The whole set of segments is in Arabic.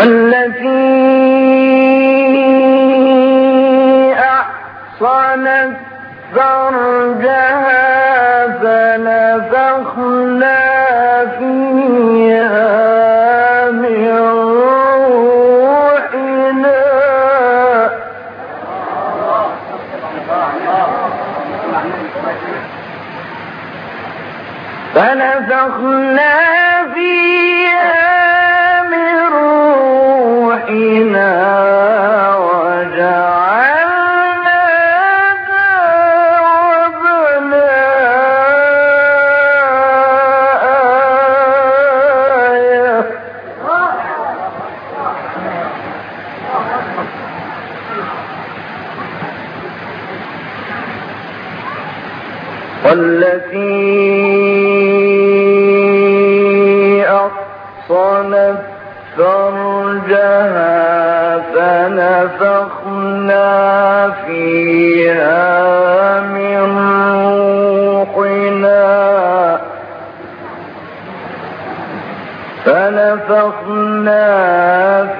والتي أحصنت فرجها والتي أحصنت فرجها فنفخنا فيها من روحنا. فنفخنا فيها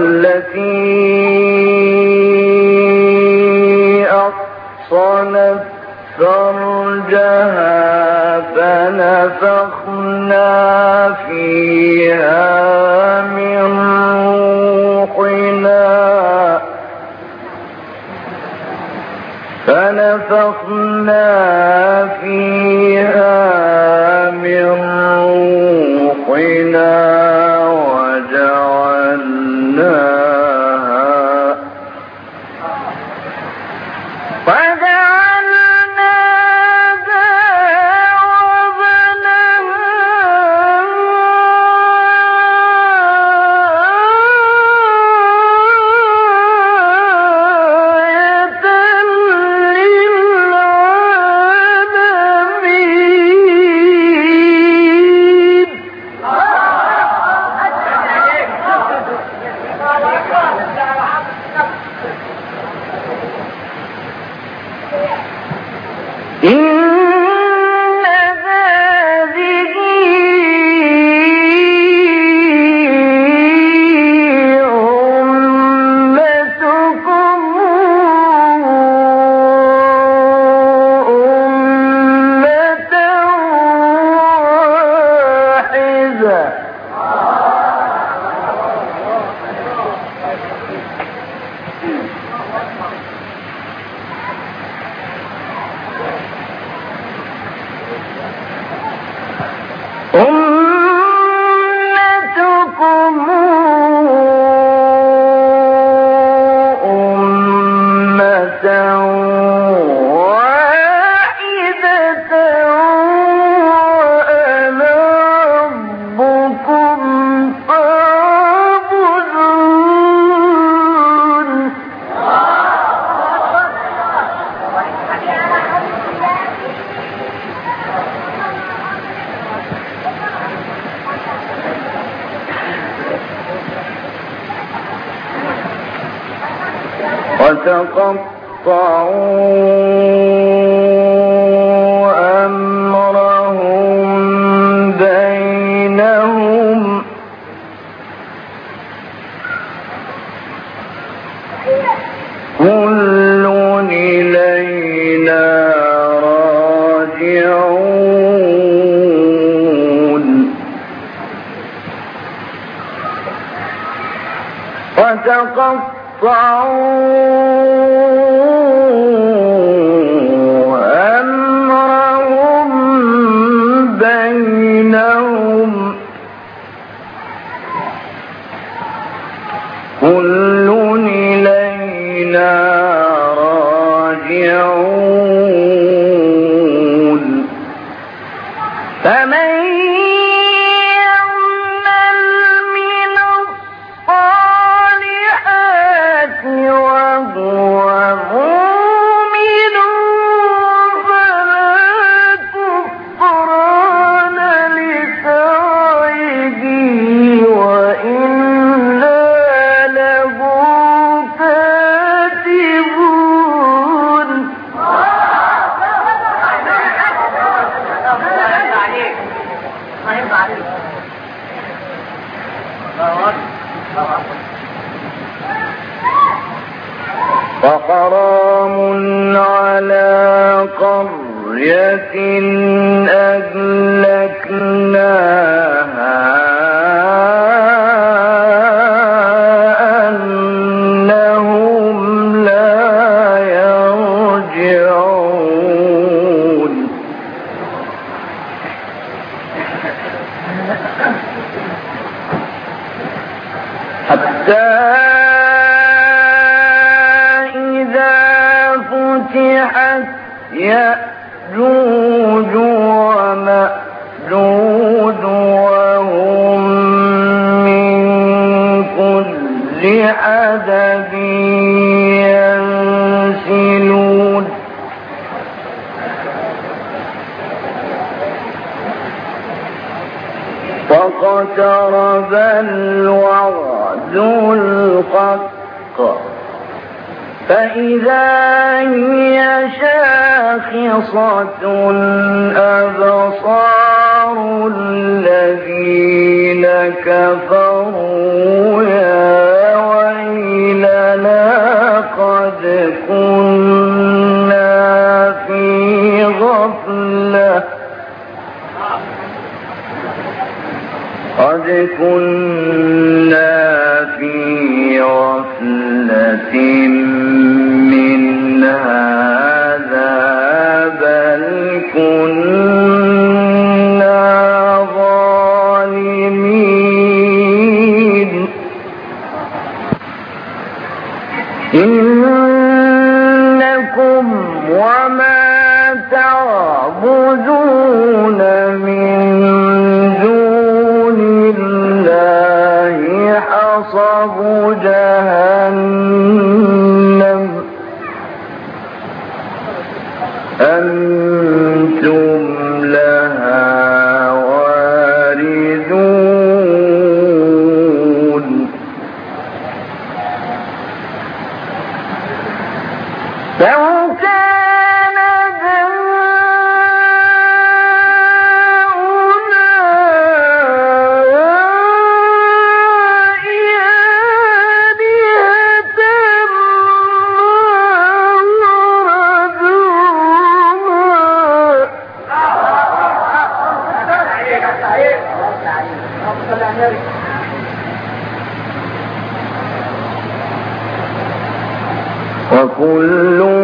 والتي 是 وتقطعوا أمرهم بينهم. كل إلينا راجعون. وتقطعوا فمن شاخصة أبصار الذين كفروا يا ويلنا قد كنا في غفلة قد كنا يعبدون كل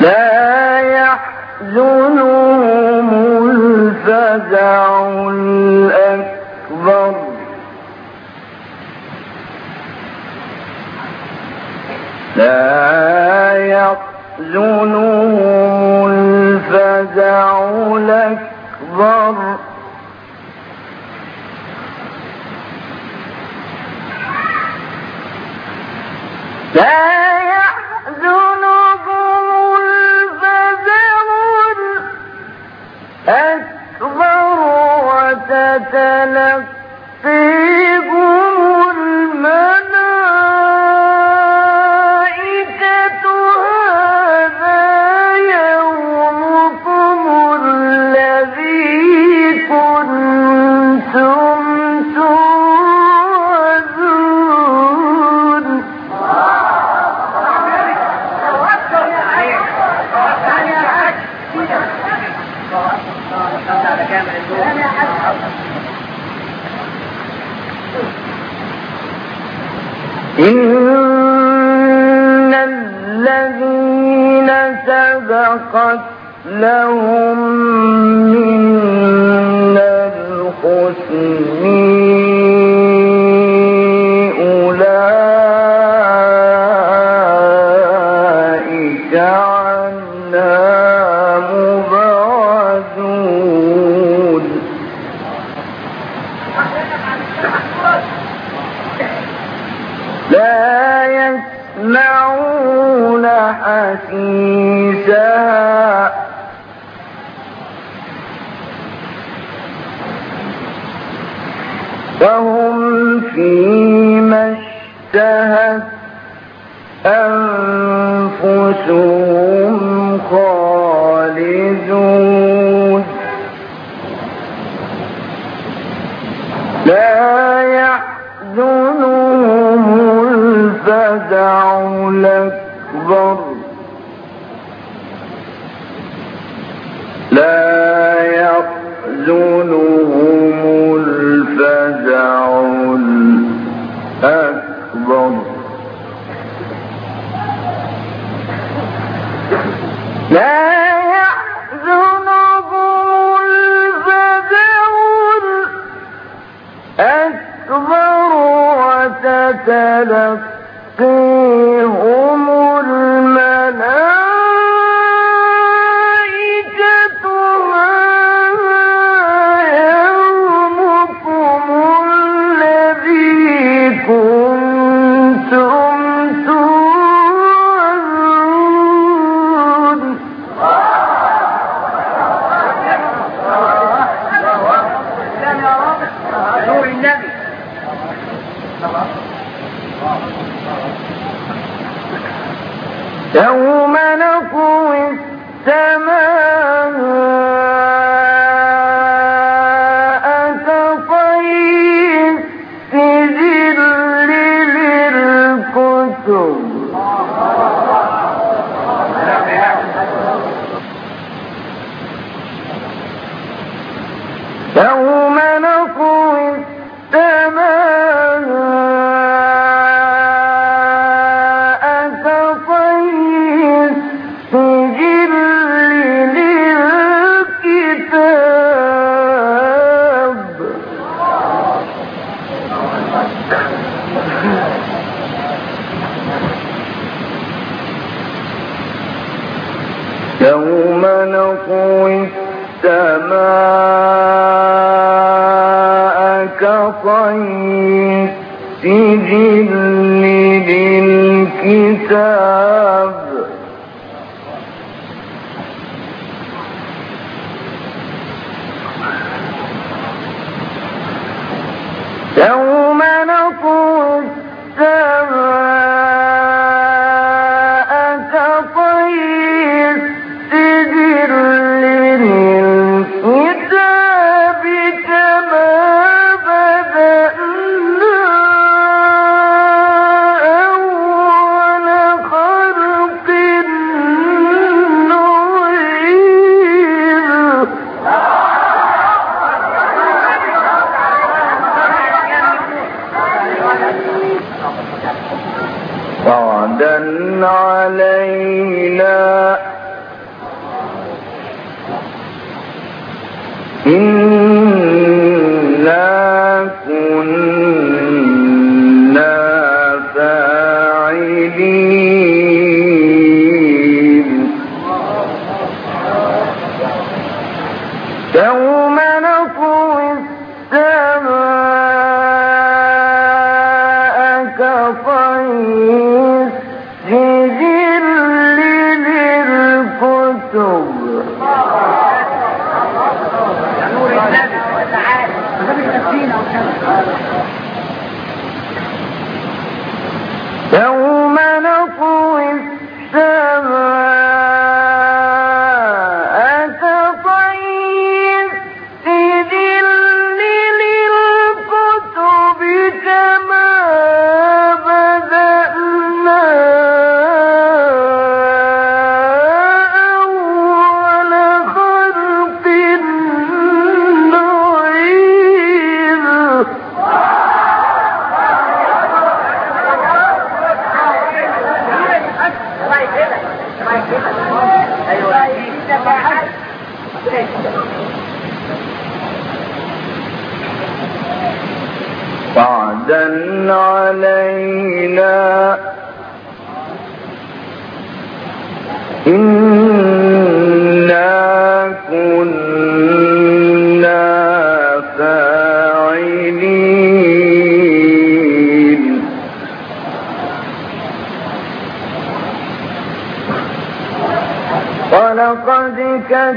لا يحزنهم الفزع الأكبر. تتلقى حسيسها فهم فيما اشتهت أنفسهم خالدون. لا يحزنهم الفزع الأكبر. تلقيه through.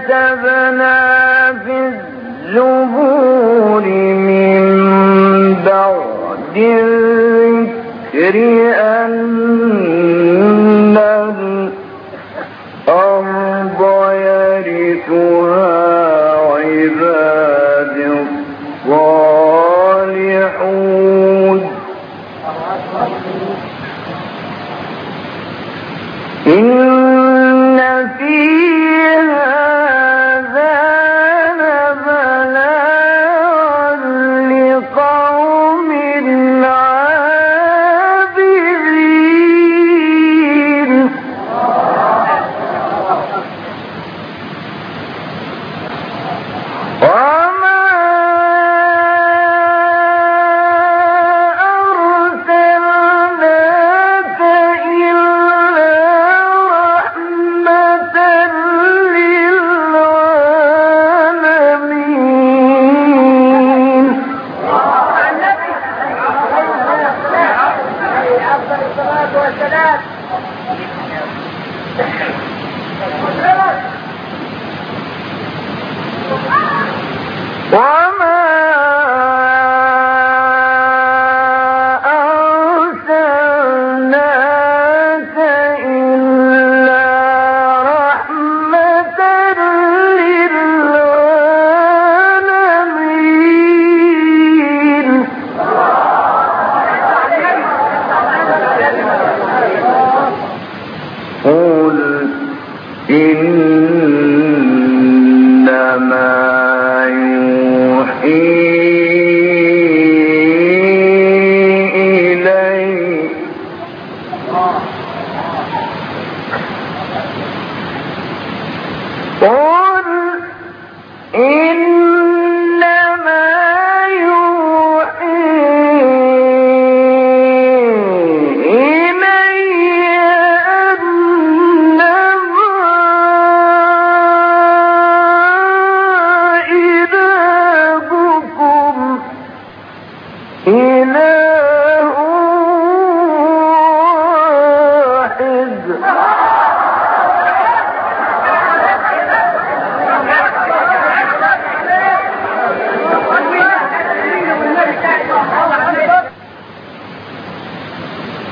كتبنا في الزبور من بعد الذكر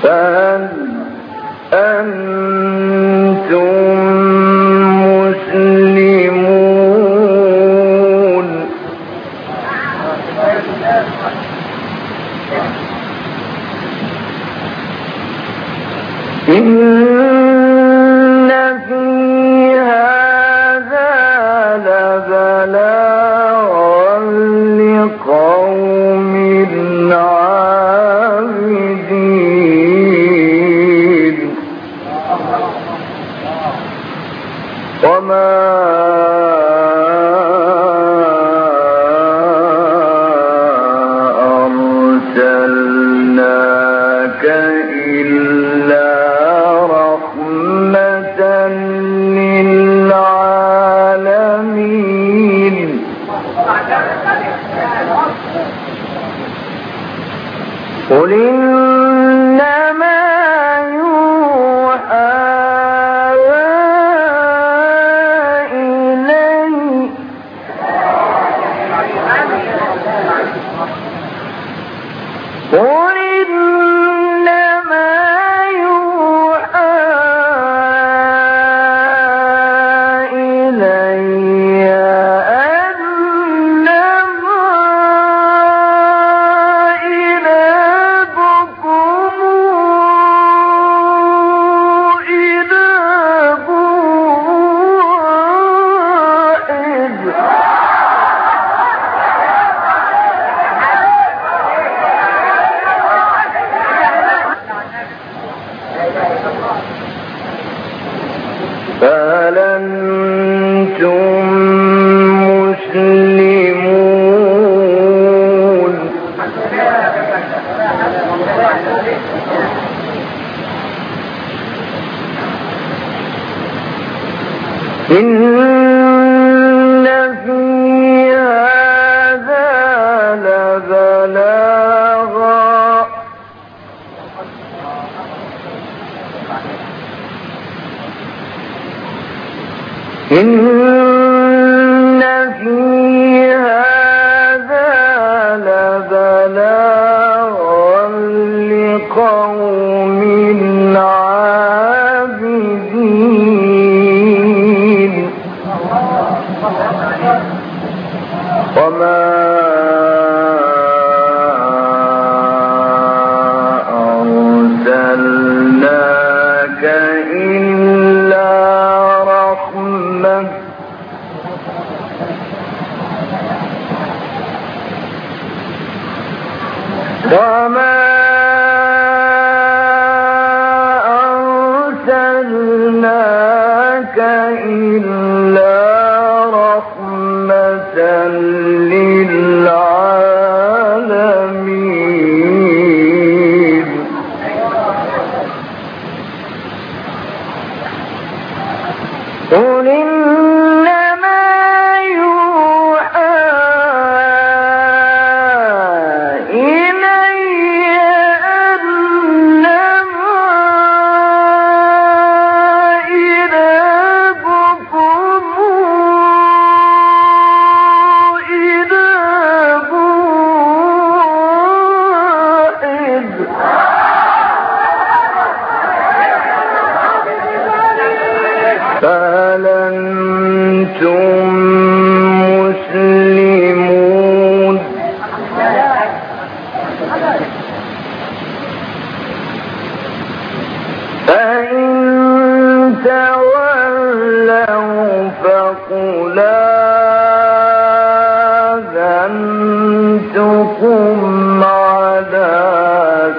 and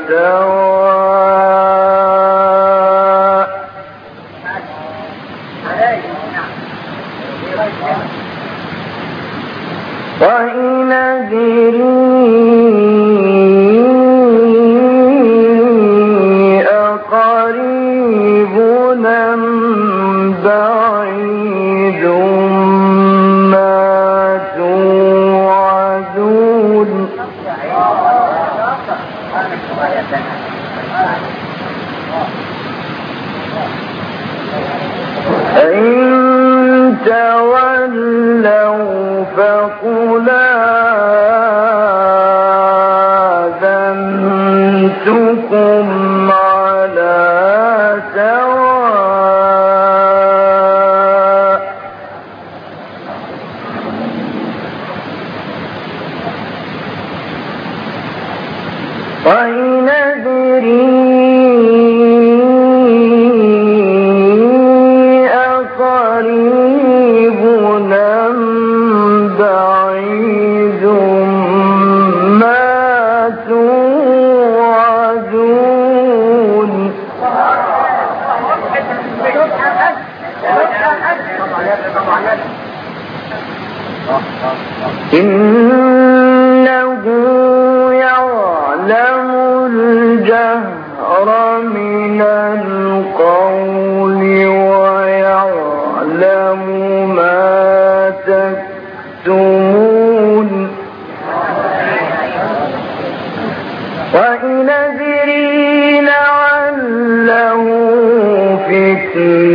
على وإن أدري لعله فتنة